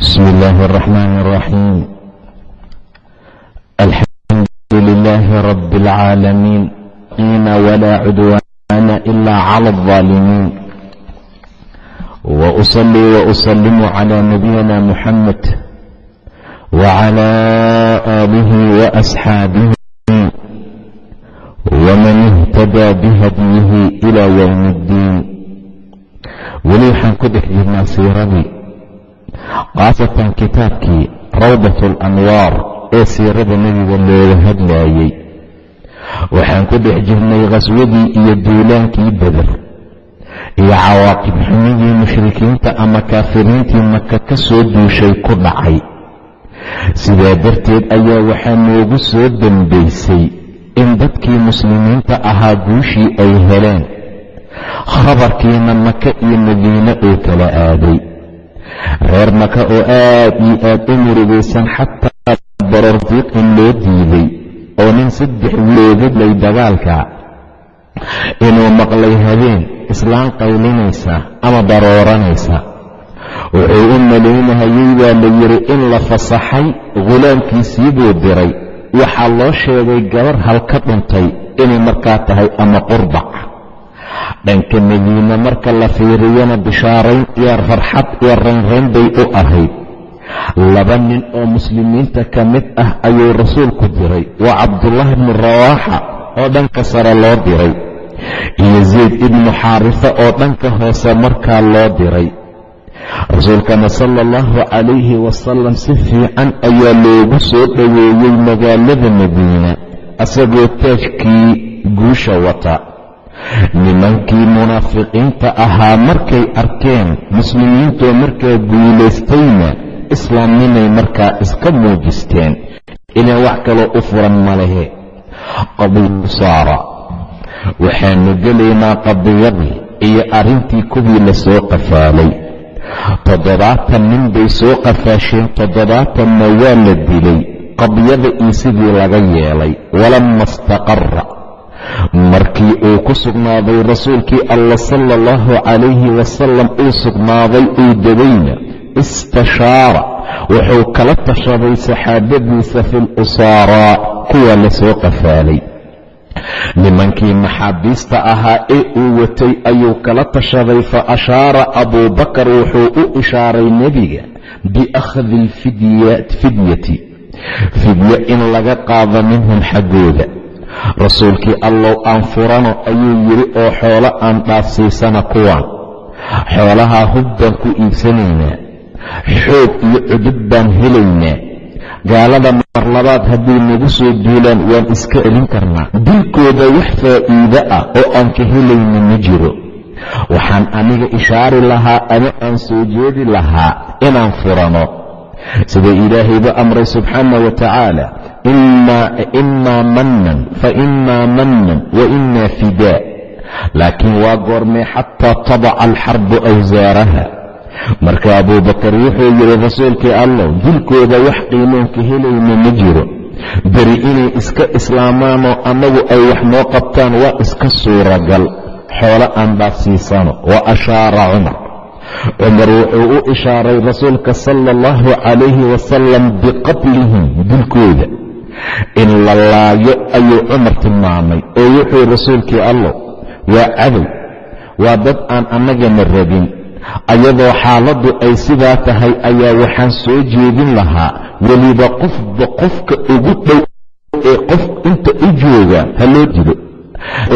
بسم الله الرحمن الرحيم الحمد لله رب العالمين إن ولا عدوان إلا على الظالمين وأصلي وأسلم على نبينا محمد وعلى آله وأصحابه ومن اهتدى بهديه إلى يوم الدين weli waxaan ku dhex jirnaa siiradii khaasatan kitaabkii rawdat alanwaar ee siirada nebiga looga hadlaayey waxaan ku dhex jirnay khaswadii iyo duulaankii beder iyo cawaaqib xumidii mushrikiinta ama kaafiriintii maka ka soo duushay ku dhacay. Sidaa darteed ayaa waxaa noogu soo dambaysay in dadkii muslimiinta ahaa guushii ay heleen. Khabarkiina maka iyo madiine uu kala aaday reer maka oo aad iyo aad u murugaysan xataa barordiiq in loo diiday oo nin saddex wiloodadlay dagaalka inuu maqlay habeen islaan qaylinaysa ama darooranaysa wuxuu u malaynahayey waa la yidhi in la fasaxay khulaamkiisii buu diray. Waxaa loo sheegay gabar halka dhuntay inay markaa tahay ama qurbac dhanka madiine marka la fiiriyana bishaarayn iyo farxad iyo raynrayn bay u ahayd. Laba nin oo muslimiinta ka mid ah ayuu rasuulku diray. Waa cabdullaahi bnu rawaaxa oo dhanka sare loo diray. Iyo zayd ibnu xaarisa oo dhanka hoose markaa loo diray. Rasuulkana sala allahu calayhi wasalam si fiican ayaa loogu soo dhoweeyey magaalada madiina asagoo taajkii guusha wata nimankii munaafiqiinta ahaa markay arkeen muslimiintoo markaa guulaystayna islaamnimay markaa iska muujisteen. Inay wax kaloo u furan ma lehe. Qadiyu saara waxaanu gelaynaa qadiyadii iyo arrintii kuwii la soo qafaalay. Toddobaatan nin bay soo qafaasheen toddobaatanna waa la dilay. Qadiyada iyo sidii laga yeelay. Walama istaqara markii uu ku sugnaaday rasuulkii alla sala allahu calayhi wasalam uu sugnaaday uu degayna istashaara wuxuu kala tashaday saxaabadiisa fi lusaaraa kuwa la soo qafaalay. Nimankii maxaabiista ahaa ee uu watay ayuu kala tashaday fa ashaara abuubakar wuxuu u ishaaray nebiga biakhdi alfidyati fidye in laga qaado minhum xaggooda rasuulkii allow aan furano ayuu yidhi oo xoolo aan dhaafsiisana kuwaan xoolahaa hub baan ku iibsanaynaa xoog iyo cudud baan helaynaa. Gaalada mar labaad hadday nagu soo duulaan waan iska celin karnaa. Dilkooda wax faa'iide ah oo aan ka helayna ma jiro. Waxaan aniga ishaari lahaa ama aan soo jeedi lahaa inaan furano. Sida ilaahayba amray subxaana wa tacaala imaa mannan fa imaa mannan wa imaa fidaa laakiin waa goormee xataa tadaca alxarbu awsaaraha marka abuubakar wuxuu yidhi rasuulkii allow dilkooda wax qiimoonka helayna ma jiro beri inay iska islaamaanoo annagu ay wax noo qabtaan waa iska suuragal xoolo aan dhaafsiisano wa ashaara cumar cumar wuxuu u ishaaray rasuulka sala allahu calayhi wasalam biqatlihim dilkooda in la laayo ayuu cumar tilmaamay oo wuxuu rasuulkii allow waa cadow waa dad aan annagana rabin. Ayadoo xaaladdu ay sidaa tahay ayaa waxaan soo jeedin lahaa weliba qofba qofka ugu dhow ee qof inta u jooga ha loo dilo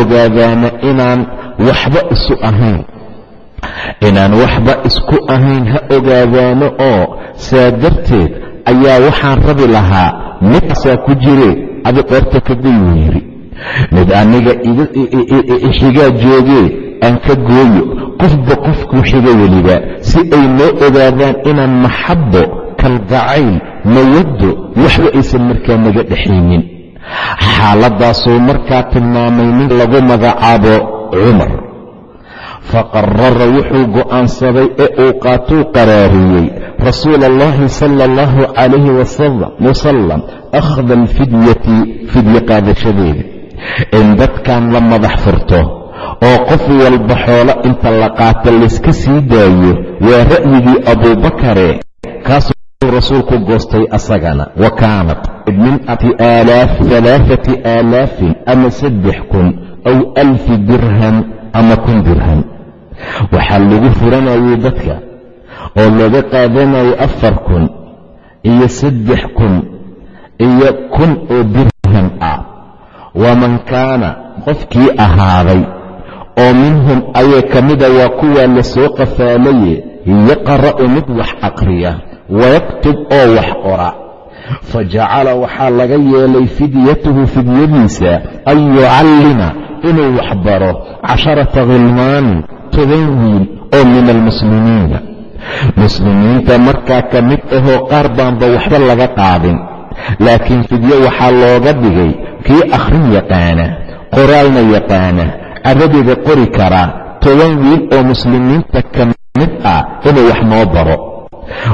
ogaadaana inaan waxba isu ahayn. Inaan waxba isku ahayn ha ogaadaano oo saa darteed ayaa waxaan rabi lahaa midkaasaa ku jire adi qoorta kaday wuu yidhi mid aniga xigaa joogee aan ka gooyo. Qofba qofkuu xiga weliba si ay noo ogaadaan inaan maxabbo kalgacayl mawaddo waxba aysan markaa naga dhexaynin. Xaaladdaasuu markaa tilmaamay nin lagu magacaabo cumar faqarara wuxuu go'aansaday ee uu qaatuu qaraariyey rasuula allahi sala allahu calayhi wasalam akhda alfidyati fidye qaadashadeeda in dadkan la madax furto oo qof walba xoolo inta la qaato layska sii daayo waa ra'yigii abuubakare kaasuu rasuulku goostay asagana wa kaanat min alaaati aalaafin ama saddex kun aw alfi dirham ama kun dirham. Waxaa lagu furanayay dadka oo laga qaadanayay afar kun iyo saddex kun iyo kun oo dirham ah. Waman kaana qofkii ahaaday oo minhum ayay ka mida waa kuwaa la soo qafaalaye yaqra'u mid wax aqriya wayaktub oo wax qora fa jacala waxaa laga yeelay fidyatuhu fidyadiisa an yucallima inuu wax baro casharata khilmaanin toban wiil oo min almuslimiina. Muslimiinta markaa ka mid ahoo qaar baanba waxba laga qaadin. Laakiin fidyo waxaa looga dhigay kii akhrin yaqaana qoraalna yaqaana carabiga qori karaa toban wiil oo muslimiinta ka mid ah inuu wax noo baro.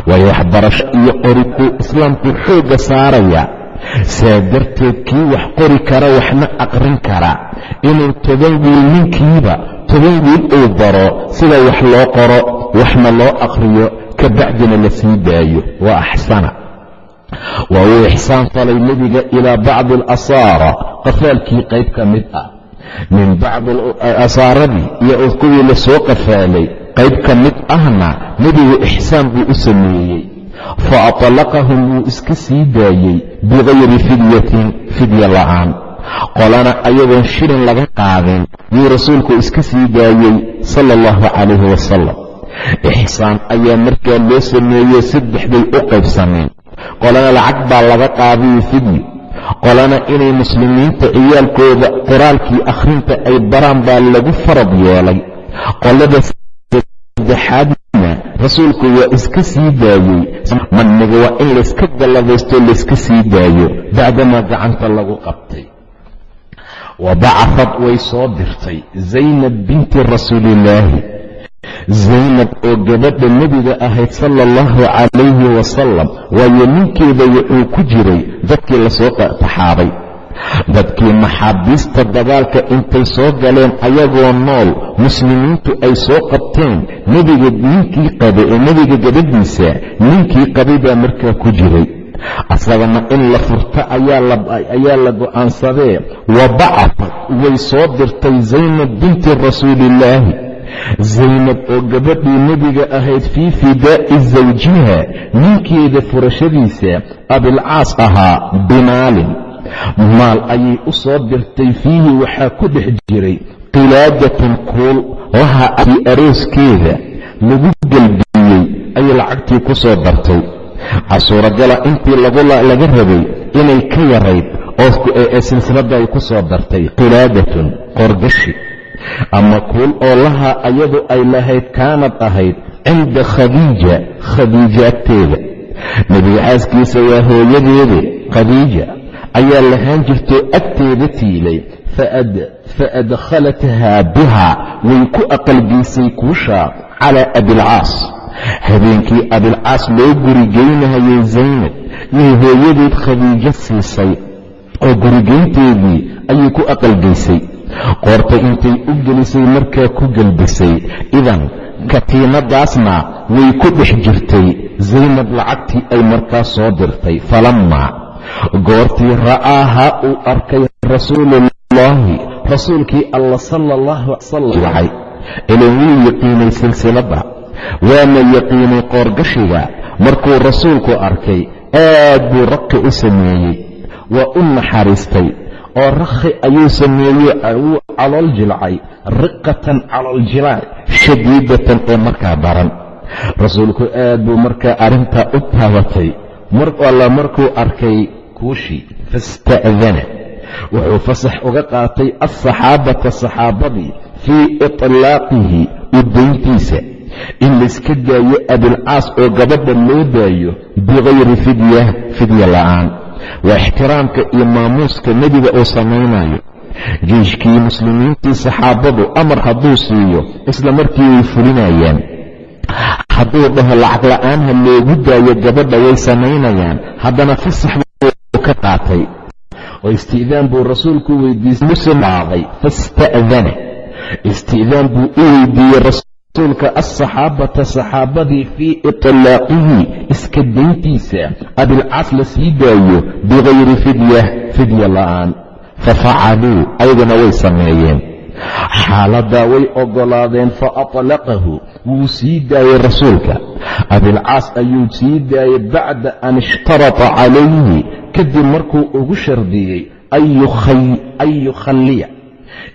Waayo waxbarasho iyo qorikuu islaamku xoogga saaraya saa darteed kii wax qori kara waxna aqrin kara. Inuu toban wiil ninkiiba toban wiil uu baro sida wax loo qoro waxna loo aqriyo ka bacdina la sii daayo. Waa axsana. Waa uu ixsaan falay nebiga ilaa bacdi alasaara qafaalkii qayb ka mid ah. Min bacdi asaaradii iyo kuwii la soo qafaalay qayb ka mid ahna nebigu ixsaan buu u sameeyey fa aطlaqahum wuu iska sii daayey bikayri fidyatin fidya la'aan qolana ayagoon shilin laga qaadin yuu rasuulku iska sii daayey sala allahu calayhi wasalam ixsaan ayaa markaa loo sameeyey saddexday u qaybsameen qolana lacag baa laga qaadayo fidyo qolana inay muslimiinta ciyaalkooda qoraalkii akhrinta ay baraan baa lagu farad yeelay qolada saddexaadna rasuulku waa iska sii daayey. Madniga waa in layska galladaysto layska sii daayo. Bacdamaa gacanta lagu qabtay. Wa bacafad way soo dirtay. Zaynab binti rasuuliillaahi zaynab oo gabadha nebiga ahayd sala allahu calayhi wasalam waayo ninkeeda wuxuu ku jiray. Dadkii la soo taxaabay dadkii maxaabiista dagaalka intay soo galeen ayagoo nool muslimiintu ay soo qabteen nebiga ninkii qabay ee nebiga gabadhiisa ninkii qabay baa markaa ku jiray. Asagana in la furto ayaa la go'aansadee wa bacafad way soo dirtay zaynab binti rasuuliillaahi zaynab oo gabadhii nebiga ahayd fii fidaa'i zawjiha ninkeeda furashadiisa abilcaas ahaa bimaalin maal ayay u soo dirtay fiihi waxaa ku dhex jiray qilaadatun kuul laha akii arooskeeda lagu gelbiyey ayay lacagtii ku soo dartay casuuragala intii laga rabay inay ka yarayd oo silsiladda ay ku soo dartay qilaadatun qorgashi. Ama kuul oo lahaa ayadu ay lahayd kaanad ahayd cinda khadiija khadiija agteeda nebiga xaaskiisa waa hooyadeede khadiija ayaa lahaan jirtoo agteeda tiilay fa adkhalathaa bihaa way ku aqalgeysay kuushaa calaa abilcaas habeenkii abilcaas loo gurigeynahayay zaynab yay hooyadeed khadiijo siisay oo gurigeynteedii ayay ku aqalgeysay. Qoorta intay u gelisay markaa ku gelbisay idan katiinadaasna way ku dhex jirtay. Zaynab lacagtii ay markaa soo dirtay falammaa goortii ra'aaha uu arkay rasuuluullaahi rasuulkii alla sala allahu wasalam wacay ilan wuu yaqiinay silsiladda waana yaqiinay qoorgashiga. Markuu rasuulku arkay aad buu raqi u sameeyey. Waa u naxariistay. Oo rakhi ayuu sameeyey wuu calool jilcay. Riqatan calool jilaac shadiidatan oo markaa daran. Rasuulku aad buu markaa arrintaa u taabatay alla markuu arkay kuushii fasta'dana. Wuxuu fasax uga qaatay alsaxaabata saxaabadii fii iطlaaqihi u dayntiisa. In layska daayo abilcaas oo gabadha loo daayo bikayri fidya fidya la'aan. Waa ixtiraamka iyo maamuuska nebiga uu samaynayo jeiskii muslimiintii saxaabadu amar hadduu siiyo isla markii way fulinayaan hadduu dhaho lacag la'aan ha loogu daayo gabadha way samaynayaan haddana fasax buu ka qaatay. Oo isti'daan buu rasuulku weydiisay musimaaday fasta'dana. Isti'daan buu u weydiiyey rasuulka alsaxaabata saxaabadii fii itlaaqihi iska dayntiisa abilcaas la sii daayo bikayri fidya fidya la'aan. Fafacaluu ayaguna way sameeyeen xaaladaa way oggolaadeen fa atlaqahu wuu sii daayey rasuulka. Abilcaas ayuu sii daayey bacda an ishtarata calayhi kadib markuu ugu shardiyey an yukhalliya.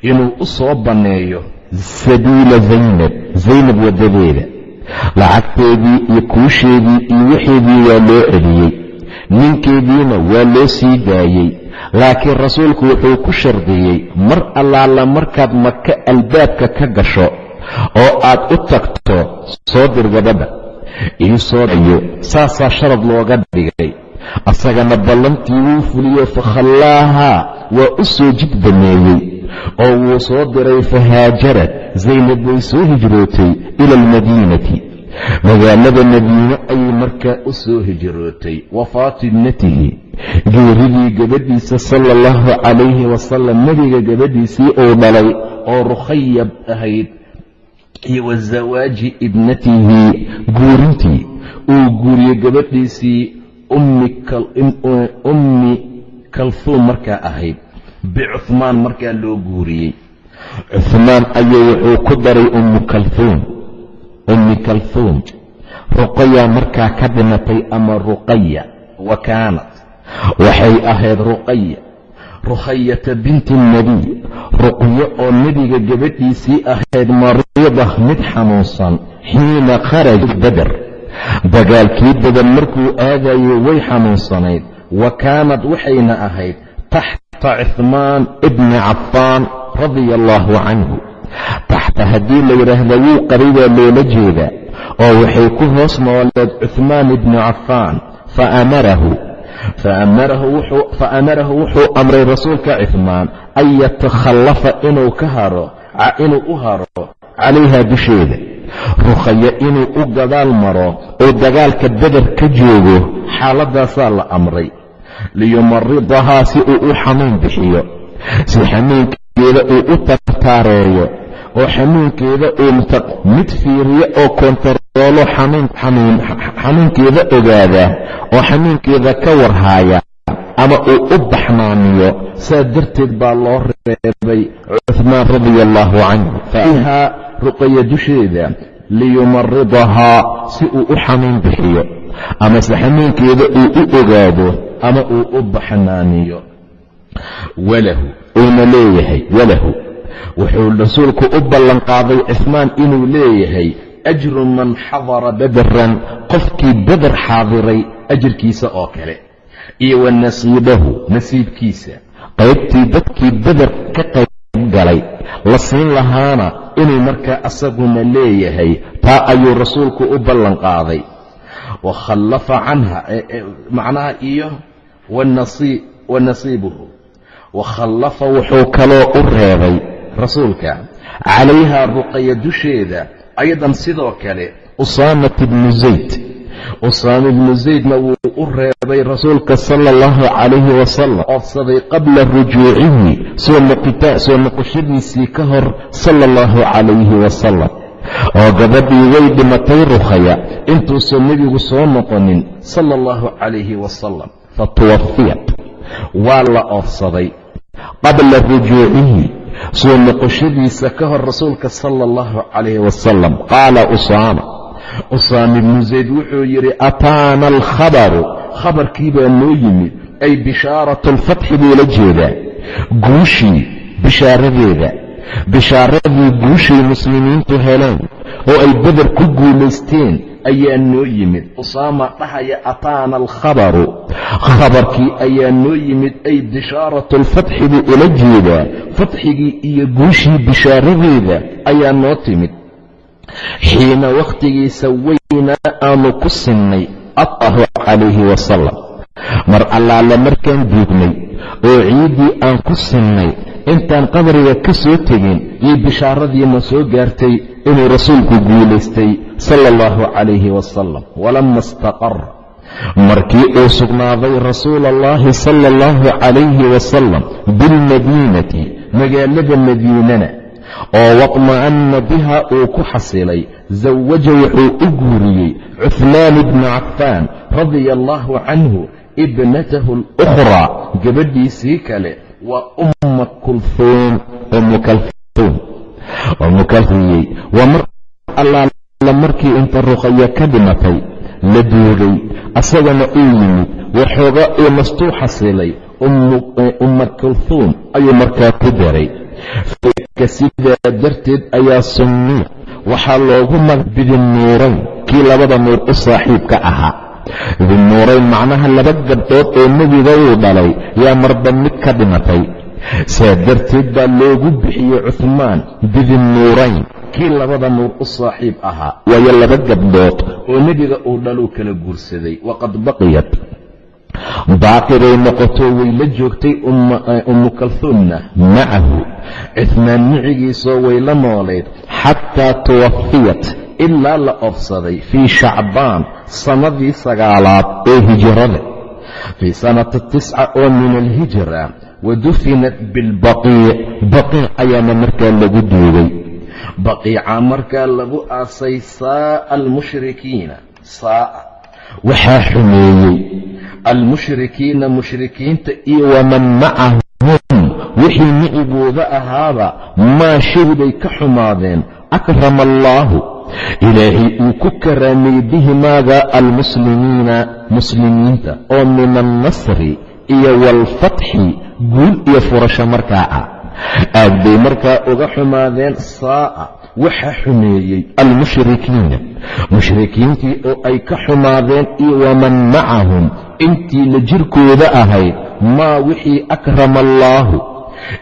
Inuu u soo banneeyo sabiila zaynab zaynab waddadeeda. Lacagteedii iyo kuusheedii iyo waxeedii waa loo celiyey. Ninkeediina waa loo sii daayey laakiin rasuulku wuxuu ku shardiyey mar allaala markaad maka albaabka ka gasho oo aad u tagto soo dir gabadha ii soo dayo saasaa sharad looga dhigay. Asagana ballantii wuu fuliyo fakhallaahaa waa u soo jid baneeyey oo wuu soo diray fahaajarad zaynab way soo hijrootay ila almadiinati magaalada madiine ayay markaa u soo hijrootay wafaati ibnatihi geeridii gabadhiisa sala allahu calayhi wasalam nebiga gabadhiisii uu dhalay oo rukhayab ahayd iyo wa zawaaji ibnatihi guurintii uu guuriyey gabadhiisii ummi kalfuum markaa ahayd bicuhmaan markaa loo guuriyey. Cuhmaan ayuu wuxuu ku daray ummu kalfuum ummi kalfuum ruqaya markaa ka dhimatay ama ruqaya wa kaanat. Waxay ahayd ruqaya rukhayata binti nebiy ruqyo oo nebiga gabadhiisii ahayd mariida mid xanuunsan xiina kharajat bader dagaalkii badan markuu aadayay way xanuunsanayd wa kaanad waxayna ahayd taxta cuhmaan ibni cafaan radia allaahu canhu haddii la yidhaahda wuu qabay baa loola jeedaa oo waxay ku hoos nooleed cuhmaan ibni cafaan faamarahu faamarahu wuxuu amray rasuulka cuhmaan an yatakhallafa inuu ka haro inuu u haro calayha dusheeda. Rukhaya inuu u gadaal maro oo dagaalka beder ka joogo xaaladaasaa la amray. Liyumaridahaa si uu u xanuun bixiyo si xanuunkeeda uu u tartaareeyo oo xanuunkeeda uu mid fiiriyo oo kontaroolo xanuunkeeda ogaada oo xanuunkeeda ka warhaaya ama uu u baxnaaniyo saa darteed baa loo reebay cuhmaan radia allaahu canhu. Fahaa ruqaya dusheeda liyumaridahaa si uu u xanuun bixiyo amase xanuunkeeda uu u ogaado ama uu u baxnaaniyo walahu uuna leeyahay walahu wuxuu rasuulku u ballanqaaday cismaan inuu leeyahay ajru man xadara bederan qofkii beder xaadiray ajirkiisa oo kale. Iyo wa nasiibahu nasiibkiisa. Qaybtii dadkii beder ka qayb galay la siin lahaana inuu markaa asaguna leeyahay taa ayuu rasuulku u ballanqaaday. Wa khallafa canha macnaha iyo wa nasiibuhu. Wa khallafa wuxuu kaloo u reebay rasuulka calayhaa ruqaya dusheeda ayadan sidoo kale usaamat ibnu zayd. Usaama ibnu zaydna wuu u reebay rasuulka sala allahu calayhi wasalam oofsaday qabla rujuucihi soo noqoshadiisii ka hor sala allahu calayhi wasalam oo gabadhii way dhimatay rukhaya intuusan nebigu soo noqonin sala allahu calayhi wasalam fatuwafiyat waa la oofsaday qabla rujuucihi soo noqoshadiisa ka hor rasuulka sala allahu calayhi wasalam qaala usaama usaama ibnu zayd wuxuu yidhi ataana alkhabaru? Khabarkii baa noo yimid. Ay bishaaratu alfatxi buu la jeedaa. Guushii bishaaradeeda bishaaradii guushay muslimiintu heleen oo ay beder ku guulaysteen ayaa noo yimid. Usaama dhahaya ataana alkhabaru. Khabarkii ayaa noo yimid ay bishaaratu alfatxi buu ula jeedaa. Fatxigii iyo guushii bishaaradeeda ayaa noo timid. Xiina wakhtigii sawaynaa aanu ku sinnay allahu calayhi wasalam mar allaale markaan duugnay oo ciiddii aan ku sinnay intaan qabriga ka soo tegin iyo bishaaradiina soo gaartay inuu rasuulku guulaystay sala allahu calayhi wasalam walama istaqar. Markii uu sugnaaday rasuul allahi sala allahu calayhi wasalam bilmadiinati magaalada madiinana oo waطma'anna biha uu ku xasilay zawaja wuxuu u guuriyey cuhmaan bna cafaan radia allahu canhu ibnatahu اlukhraa gabadhiisii kale waa umma kalhuum umu kalhiyey waa mar allaala markii inta ruqaya ka dhimatay la duugay asagana uu yimid waxoogaa uu nastuu xasilay umma kulhuum ayuu markaa ku daray. Ka sidaa darteed ayaa sunniya waxaa loogu mag bidinnuurayn kii labada nuur u saaxiibka ahaa bidinnuurayn macnaha laba gabdhood oo nebiga uu dhalay yaa marba mid ka dhimatay. Saa darteed baa loogu bixiyey cuhmaan bidinnuurayn kii labada nuur u saaxiib ahaa waayo laba gabdhood oo nebiga uu dhaluu kala guursaday waqad baqiyat. Baaqi bay noqoto way la joogtay ummu kalhuumna macahu. Cuhmaan micigiisoo way la noolayd xataa tuwafiyat ilaa la oofsaday fii shacbaan sannadii sagaalaad ee hijrada fii sanati tisca oo min alhijra wa dufinat bilbaqiic. Baqiic ayaana markaa lagu duugay baqiica markaa lagu aasay saa'a almushrikiina saa'a waxaa xumeeyey almushrikiina mushrikiinta iyo waman macahum wixii micigooda ahaaba maa shay bay ka xumaadeen akrama allaahu ilaahay uu ku karaameeyey bihi maaga almuslimiina muslimiinta oo min annasri iyo waalfatxi guul iyo furasho markaa ah. Aad bay markaa uga xumaadeen saa'a waxaa xumeeyey almushrikiina. Mushrikiintii oo ay ka xumaadeen iyo waman macahum intii la jirkooda ahayd maa wixii akrama allaahu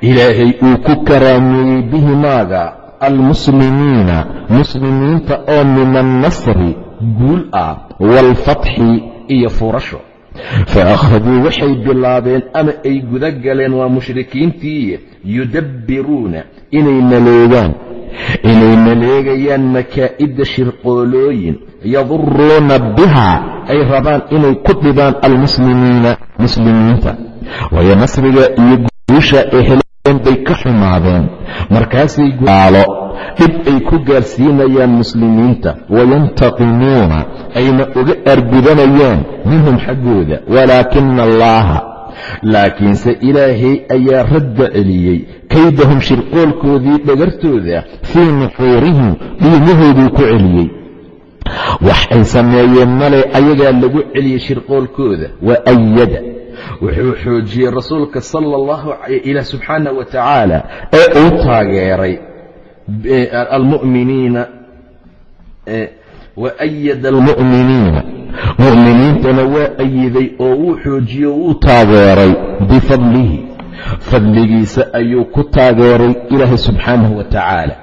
ilaahay uu ku karaameeyey bihi maaga almuslimiina muslimiinta oo min annasri guul ah waalfatxi iyo furasho fa akhaduu waxay bilaabeen ama ay guda galeen waa mushrikiintii yudabbiruuna inay maleegaan inay maleegayaan makaa'ida shirqoolooyin yaduruuna biha ay rabaan inay ku dhibaan almuslimiina muslimiinta waayo nasriga iyo guusha ay bay ka xumaadeen. Markaasay gaalo dhib ay ku gaarsiinayaan muslimiinta. Wayantaqimuuna ayna uga argudanayaan minhum xaggooda walaakina allaaha. Laakiinse ilaahay ayaa radda celiyey. Kaydahum shirqoolkoodii dhagartooda fii nuxuurihim dhiimahooduu ku celiyey. Wax ay sameeyeen male ayagaa lagu celiyey shirqoolkooda wa ayada wuxuu xoojiyey rasuulka sala allahu ilah subxaanah wa tacaala ee uu taageeray almuminiina wa ayada almu'miniina. Mu'miniintana waa ayiday oo wuu xoojiyo wuu taageeray bifadlihi. Fadligiisa ayuu ku taageeray ilaahay subxaanahu wa tacaala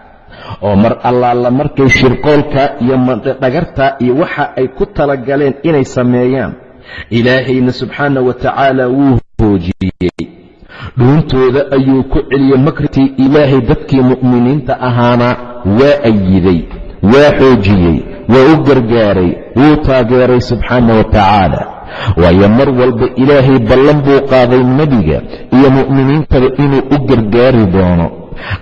oo mar allaala markay shirqoolka iyo dhagarta iyo waxa ay ku talagaleen inay sameeyaan ilaahayna subxaanahu wa tacaala wuu hoojiyey. Dhuuntooda ayuu ku celiyey makritii ilaahay dadkii mu'miniinta ahaana waa ayiday waa xoojiyey waa u gargaaray wuu taageeray subxaana wa tacaala. Waayo mar walba ilaahay ballan buu qaaday nebiga iyo mu'miniintaba inuu u gargaari doono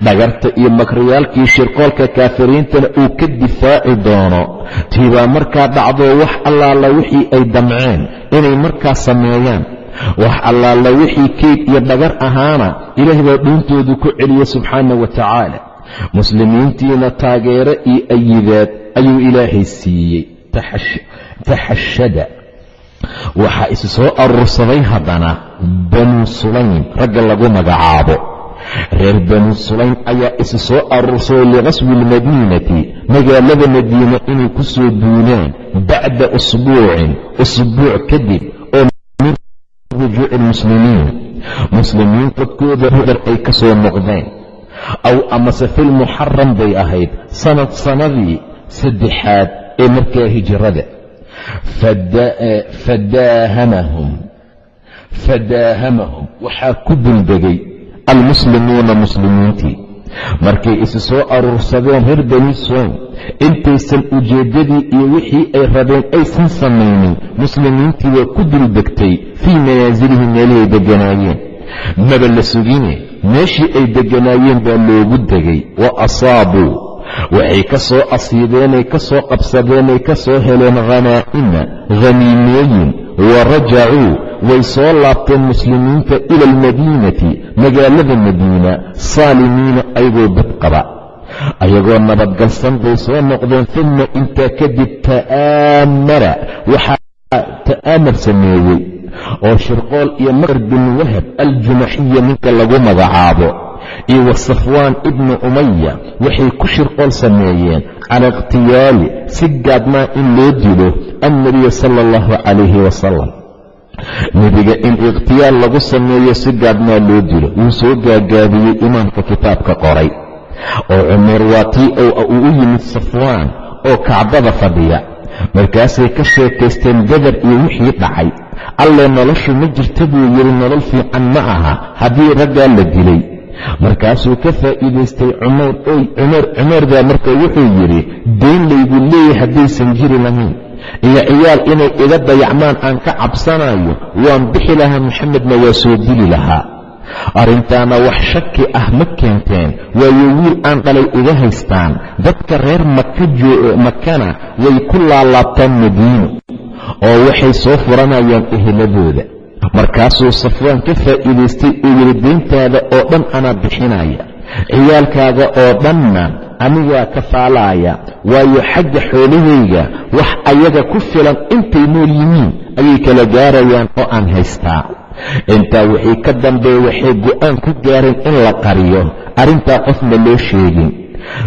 dhagarta iyo makriyaalkii shirqoolka kaafiriintana uu ka difaaci doono tiibaa markaa dhacdoo wax allaala wixii ay damceen inay markaa sameeyaan. Wax allaala wixii keyd iyo dhagar ahaana ilaahay baa dhuuntoodu ku celiya subxaana wa tacaala. Muslimiintiina taageero iyo ayidaad ayuu ilaahay siiyey. Taxashada. Waxaa isi soo aruursaday haddana banu sulaym ragga lagu magacaabo reer banu sulaym ayaa isi soo aruursaday liqaswi lmadiinati magaalada madiina inay ku soo duulaan bacda usbuucin usbuuc kadib oo min rujuuci lmuslimiin muslimiin dadkooda hudar ay ka soo noqdeen. Aw amase filmuxaram bay ahayd sanad sanadii saddexaad ee markaa hijrada. Fadaahamahum fadaahamahum waxaa ku duldegay almuslimuuna muslimiintii markay isi soo aruursadeen reer bani soom intaysan ujeeddadii iyo wixii ay rabeen aysan samaynin muslimiintii waa ku duldegtay fii manaasilihim meelihay degganaayeen maba la sugine meeshii ay degganaayeen baa loogu degay wa asaabuu. Waxay ka soo asiibeenay ka soo qabsadeenay ka soo heleen khanaa'ima khaniimooyin wa rajacuu way soo laabteen muslimiinta ila almadiinati magaalada madiina saalimiina ayagoo bad qaba. Ayagoo nabadgalsan bay soo noqdeen uma intaa kadib ta'aamara waxaa ta'aamar sameeyey oo shirqool iyo makar bin wahab aljumaxiya ninka lagu magacaabo iyo wa safwaan ibnu umaya waxay ku shirqool sameeyeen cala ikhtiyaali si gaadmaa in loo dilo annabiya sala allahu calayhi wasalam nebiga in ikhtiyaal lagu sameeyo si gaadmaa loo dilo wuu soo gaagaabiyey imaamka kitaabka qoray. Oo cumeer waa tii uu u yimid safwaan oo kacbada fadhiya. Markaasay ka sheekaysteen bedar iyo wixii dhacay. Allee noloshu ma jirta buu yidhi nolol fiican ma aha haddii raggaa la dilay. Markaasuu ka faa'iidaystay cumayr oy cumeer cumeer baa marka wuxuu yidhi dayn laygu leeyahay haddaysan jiri lahayn iyo ciyaal inay iga dayacmaan aan ka cabsanayo waan bixi lahaa maxamedna waa soo dili lahaa. Arrintaana wax shaki ah ma keenteen waayo wiil aan dhalay iga haystaan dadka reer makana way ku laalaabtaan madiino oo waxay soo furanayaan eheladooda markaasuu safwaan ka faa'iidaystay uu yidhi deyntaada oo dhan anaa bixinaya ciyaalkaaga oo dhanna anigaa ka faalaaya waayo xagga xoolahayga wax ayaga ku filan intay nool yihiin ayay kala gaarayaan oo aan haystaa. Intaa wixii ka dambeeye waxay go'aan ku gaareen in la qariyo. Arrintaa qofna loo sheegin.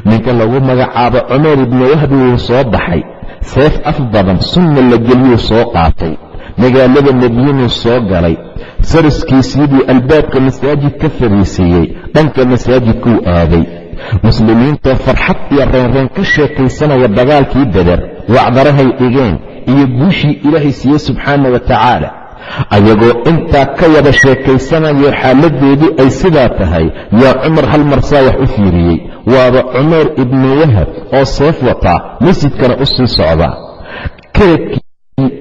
Ninka lagu magacaabo cumayr ibnu wahbi wuu soo baxay. Seef af badan sunna la geliyuu soo qaatay. Magaalada madiinuu soo galay. Saraskiisii buu albaabka masaajid ka fariisiiyey dhanka masaajidkuu aaday muslimiintoo farxad iyo reenreen ka sheekaysanaya dagaalkii beder wacdarahay dhigeen iyo guushii ilaahay siiye subxaana wa tacaala. Ayagoo intaa ka wada sheekaysanayo xaaladoodii ay sidaa tahay yaa cumar hal marsaa wax u fiiriyey? Waaba cumayr ibnu wahab oo seef wataa masjidkana u sii socda. Keledkii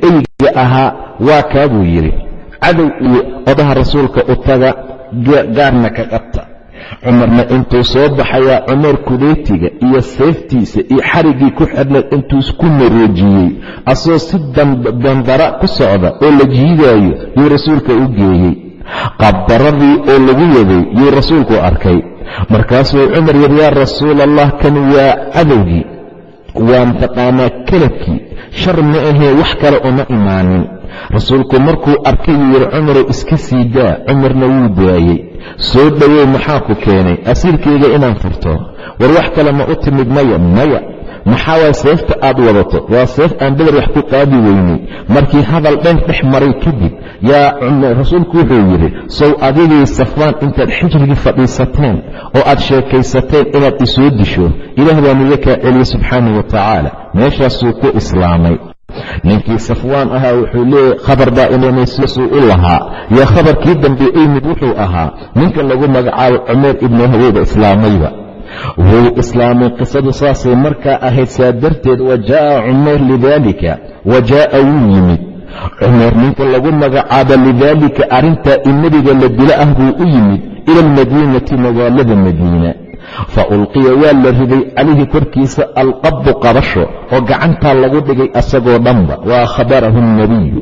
eyga ahaa waa kaa buu yidhi cadow iyo odaha rasuulka u taga gaarna ka qabta cumarna intuu soo baxayaa cumar kuleetiga iyo seeftiisa iyo xariggii ku xidhnayd intuu isku maroojiyey asagoo si dandara ku socda oo la jiidaayo yuu rasuulka u geeyey. Qabdaradii oo lagu waday yuu rasuulku arkay. Markaasuu cumar yidhi yaa rasuul allah kan waa cadowgii waa mataqaanaa kelabkii shar ma ahee wax kale uma imaanin rasuulku markuu arkay yuu yidhi cumarow iska sii daa. Cumarna wuu daayey soo dhowow maxaa ku keenay? Asiirkayga inaan furto. War wax kale ma u timid maya maya. Maxaa waay seefta aad wadato? Waa seef aan beder wax ku qaadi weynay markii hadal dhan dhex maray kadib yaa rasuulku wuxuu yidhi sow adigii safaan intaad xijrigii fadhiisateen oo aad sheekaysateen inaad isoo disho. Ilaah baa niga kaa celiyey subxaanah wa tacaala meeshaasuu ku islaamay ninkii safwaan ahaa wuxuu leeyahy khabar baa inanaysiisuu u lahaa. Yaa khabarkii dambe imid wuxuu ahaa ninka lagu magacaabo cumeer ibnu haweyba islaamayba wuu islaamay qisadu saasay markaa ahayd saa darteed wa jaa'a cumayr lidaalika wa jaa'a wuu yimid. Cumeer ninka lagu magacaabo lidaalika arrintaa in nebiga la dilo ah buu u yimid ila almadiinati magaalada madiina fa ulqiya waa la riday calayhi korkiisa alqabbu qabasho oo gacantaa lagu dhigay asagoo dhanba. Wa akhbarahu alnebiyu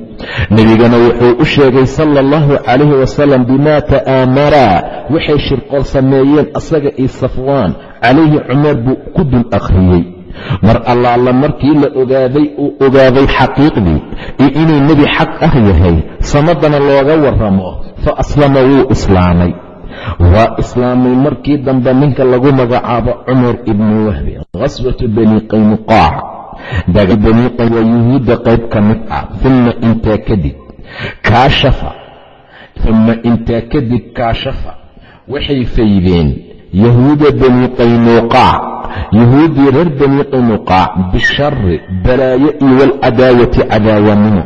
nebigana wuxuu u sheegay sala allahu calayhi wasalam bimaa ta'aamaraa waxay shirqool sameeyeen asaga iyo safwaan. Calayhi cumeer buu ku dul akhriyey. Mar allaala markii la ogaaday uu ogaaday xaqiiqdii iyo inuu nebi xaq ah yahay samadana looga warramo. Fa aslama wuu islaamay waa islaamay markii dambe ninka lagu magacaabo cumar ibnu wahbi khaswatu bani qaynuqaac. Daga yuhuudda qayb ka mid ah uma intaa kadib kaashafa uma intaa kadib kaashafa waxay faydeen yahuuda bani qaynuuqaac yahuuddii reer bani qaynuuqaac bishari balaayo iyo walcadaawati cadaawanimo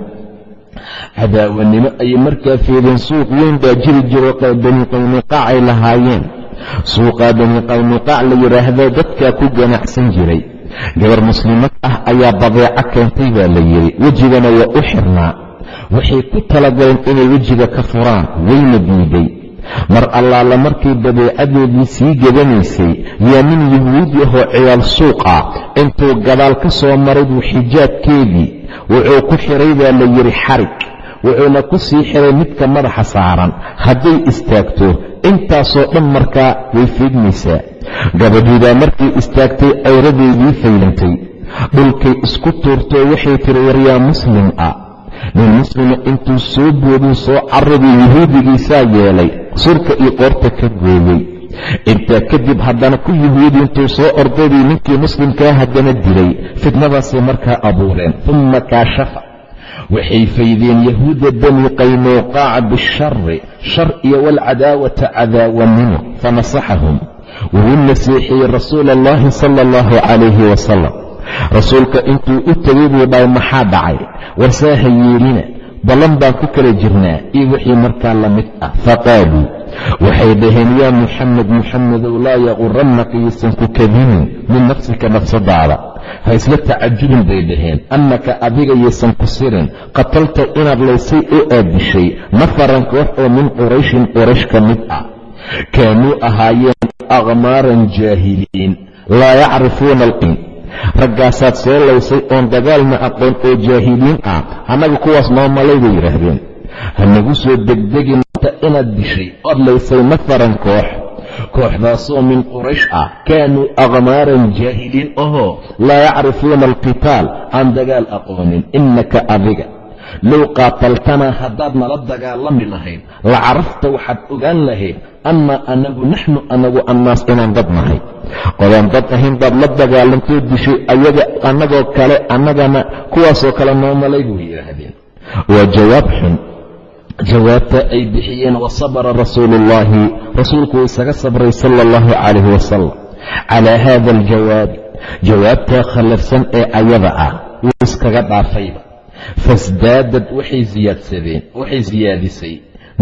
cadaawanimo ayay markaa feedeen suuq weyn baa jiri jiro bani qaynuuqaac ay lahaayeen. Suuqaa bani qaynuuqaac la yidhaahdo dadkaa ku ganacsan jiray. Gabar muslimad ah ayaa badeeco keentay baa la yidhi wejigana waa u xirnaa. Waxay ku talagaleen inay wejiga ka furaan wayna diiday mar allaala markay badeecadeedii sii gadanaysay yaa nin yahuudi ahoo ciyaal suuqa intuu gadaal ka soo maray buu xijaabkeedii wuxuu ku xiray baa la yidhi xarig. Wuxuuna ku sii xiray midka madaxa saaran. Hadday istaagto intaasoo dhan markaa way fiidmaysaa gabadhiibaa markay istaagtay ayradeedii faylantay dhulkay isku tuurtoo waxay tiri waryaa muslim ah. Nin muslima intuu soo booduu soo carabay yahuudigiisaa yeelay surka iyo qoorta ka gooyey intaa kadib haddana ku yahuudi intuu soo ordayday ninkii muslimkaa haddana dilay. Fitnadaasay markaa abuureen. Uma kaashafa. Waxay faydeen yahuuda bani qaynuuqaaca bishari shar iyo walcadaawata cadaawanimo fanasaxahum wuu nasiixiyey rasuula allahi sala allahu calayhi wasalam rasuulka intuu u tegay buu dhahay maxaa dhacay? Warsaaha yeelina. Ballan baan ku kala jirnaa. Iyo wixii markaa la mid ah. Faqaaluu waxay dhaheen yaa muxamed muxamedow laa yaqurannaka yaysan ku kadinin min nafsika nafsadaada. Ha isla tacajubin bay dhaheen. Annaka adiga yaysan ku sirin. Qatalta inaad laysay oo aad dishay nafaran koox oo min qurayshin quraysh ka mid ah. Kaanuu ahaayeen akhmaaran jaahiliin. Laa yacrifuuna alqin raggaasaad soo laysay oon dagaalna aqoon oo jaahiliin ah. Annaga kuwaas noo malay bay yidhaahdeen. Hanagu soo degdegin inaad dishay ood laysay nafaran koox. Kooxdaasoo min quraysh ah kaanuu akhmaaran jaahiliin ahoo laa yacrifuuna alqitaal aan dagaal aqoonin innaka adiga. Low qaataltanaa haddaad nala dagaalami lahayd la carafta waxaad ogaan lahayd annaa anagu naxnu anagu annaas inaan dad nahay. Qodaan dad ahayn baad la dagaalantoo dishay ayaga annagoo kale annagana kuwaasoo kale noo malay buu yidhaahdeen. Waa jawaab xun jawaabta ay bixiyeen wasabara rasuulu ullaahi rasuulku uu isaga sabray sala allahu calayhi wasalam calaa haada aljawaabi jawaabtaa khallafsan ee ayada ah wuu iskaga dhaafayba. Fasdaadad waxay siyaadsadeen waxay siyaadisay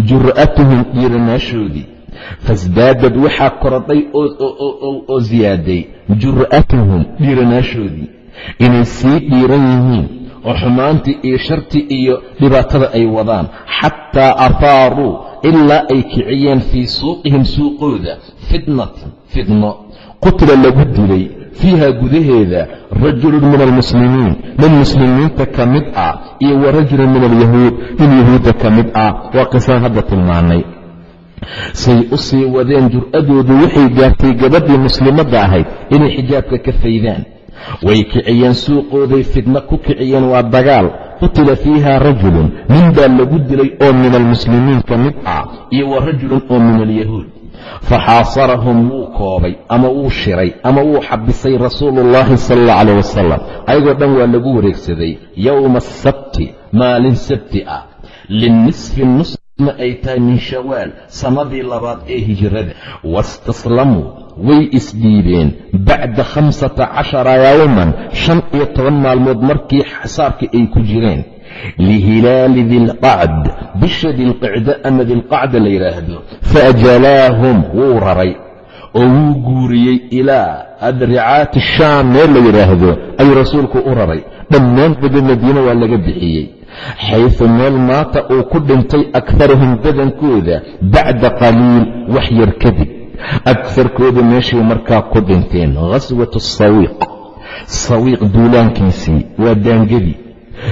jur'atuhum dhiiranaashoodii. Fasdaadad waxaa korodhay oo siyaaday jur'atuhum dhiiranaashoodii. Inay sii dhiiran yihiin oo xumaantii iyo shartii iyo dhibaatada ay wadaan. Xataa afaaruu ilaa ay kiciyeen fii suuqihim suuqooda. Fitnatan fitno. Qutla lagu dilay. Fiiha gudaheeda rajulun min almuslimiin. Nin muslimiinta ka mid ah iyo wa rajulun min alyahuud. Nin yahuudda ka mid ah. Waa qisaan hadda tilmaanay. Say u sii wadeen jur'adoodu waxay gaartay gabadhii muslimadda ahayd inay xijaabka ka faydaan way kiciyeen suuqooday fidno ku kiciyeen waa dagaal. Qutila fiiha rajulun nin baa lagu dilay oo min almuslimiin ka mid ah iyo wa rajulun oo min alyahuud faxaasarahum wuu koobay ama wuu shiray ama wuu xabisay rasuulu ullaahi sala allah calayh wasalam ayagoo dhan waa lagu wareegsaday yowma asabti maalin sabti ah. Linisfi nusna ay tahay min shawaal sannadii labaad ee hijrada. Wastaslamuu way isdhiibeen bacda khamsata cashara yowman shan iyo toban maalmood markii xasaarka ay ku jireen. Lihilaali dilqacd bisha dilqicda ama dilqacda la yidhaahdo faajalaahum wuu raray. Oo wuu guuriyey ilaa adricaati shaam meel la yidhaahdo ayuu rasuulku u raray. Dhammaantoodba madiine waa laga bixiyey xaysu meel maata uu ku dhintay akarahum badankooda bacda qaliil wax yar kadib agsarkooda meeshay markaa ku dhinteen khaswatu sawiiq sawiiq duulaankiisii waa daangadii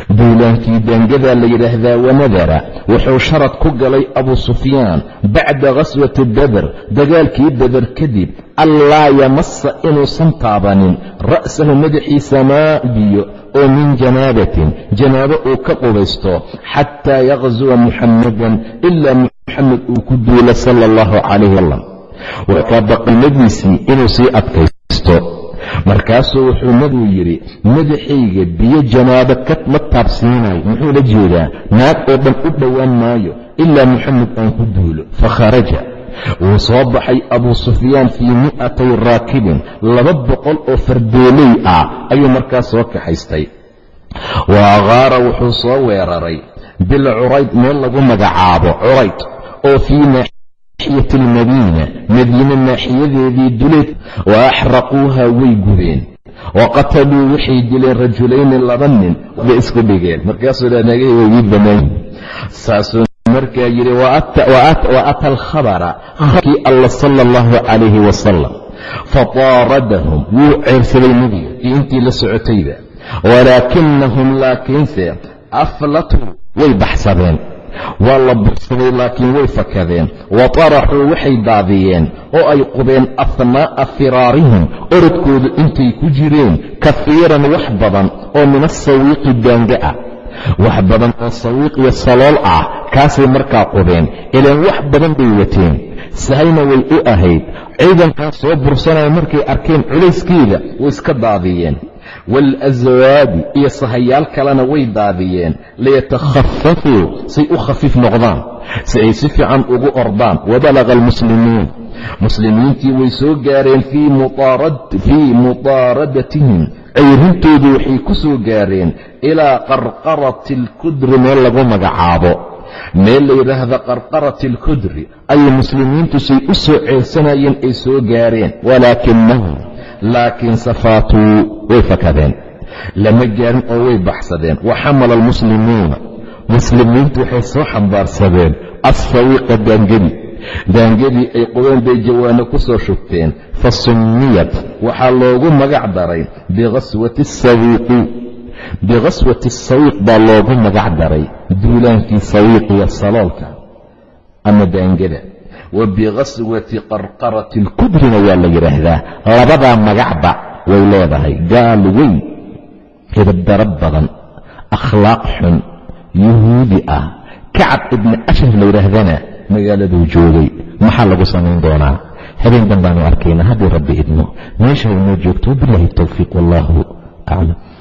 duulaankii daangadaa la yidhaahdaa wanadara wuxuu sharad ku galay abu sufyaan bacda khaswati beder dagaalkii beder kadib allaa yamasa inuusan taabanin ra'sahu madaxiisa maa biyo oo min janaabatin janaabo uu ka qubaysto xataa yaqzuwa muxammadan ilaa muxamed uu ku duulo sala allahu calayh wasalam waxkaa baqiladiisii inuu sii adkaysto markaasuu wuxuu nabigu yidhi madaxayga biyo janaabo ma taabsiinayo muxuu la jeedaa naag oo dhan u dhowaan maayo ilaa muxamed aan ku duulo. Fakharaja wuu soo baxay abuu sufyaan fii mi'atay raakibin laba boqol oo fardooley ah ayuu markaas soo kaxaystay. Wa akaara wuxuu soo weeraray bilcurayd meel lagu magacaabo curayd oo fii naaxiyati almadiina madiine naaxiyadeedii duleed wa axraquuha way gubeen wa qataluu waxay dileen rajulayni laba nin bay isku dhigeen. Markaasuu dha nagay way ii bannaan saasuu markaa yidhi wa ata alkhabara kii alla sala allahu calayhi wasalam fataaradahum wuu ceersaday nebiga iyo intii waa la bursaday laakiin way fakadeen. Wa taraxuu waxay daadiyeen oo ay qubeen afnaa'a firaarihim. Orodkoodu intay ku jireen kafiiran wax badan oo min asawiiqi daanga ah. Wax badan oo sawiiq iyo salool ah kaasay markaa qubeen. Ilaan wax badan bay wateen. Sahayna way u ahayd. Ciidankaas soo bursanaya markay arkeen culayskeeda way iska daadiyeen waalaswaadi iyo sahayaal kalena way daadiyeen liyatakhafafuu say u khafiif noqdaan si ay si fiican ugu ordaan wabalaga almuslimuun muslimiintii way soo gaareen fii muطaaradatihim cayrintoodii waxay ku soo gaareen ilaa qarqarati alkudri meel lagu magacaabo meel la yidhaahda qarqarati alkudri ayay muslimiintu say u soo ceelsanayeen ay soo gaareen walaakinahum laakiin safaatuu way fakadeen lama gaarin oo way baxsadeen. Wa xamala almuslimuuna muslimiintu waxay soo xambaarsadeen assawiiqa daangadi daangadii ay qubeen bay jawaano ku soo shubteen. Fa summiyat waxaa loogu magac daray bighaswati asawiiqi bighaswati asawiiq baa loogu magac daray duulaankii sawiiqiya saloolka ama daangada wa bighaswati qarqarati alkudrina waa la yidhaahdaa labadaa magacba way leedahay gaal weyn hidabdaro badan akhlaaq xun yuhuudi ah kacab ibni ashraf la yidhaahdana magaaladuu joogay maxaa lagu samayn doonaa habeen danbaanu arkaynaa haddii rabbi idmo meesha inoo joogto bilahi towfiiq wallaahu aclam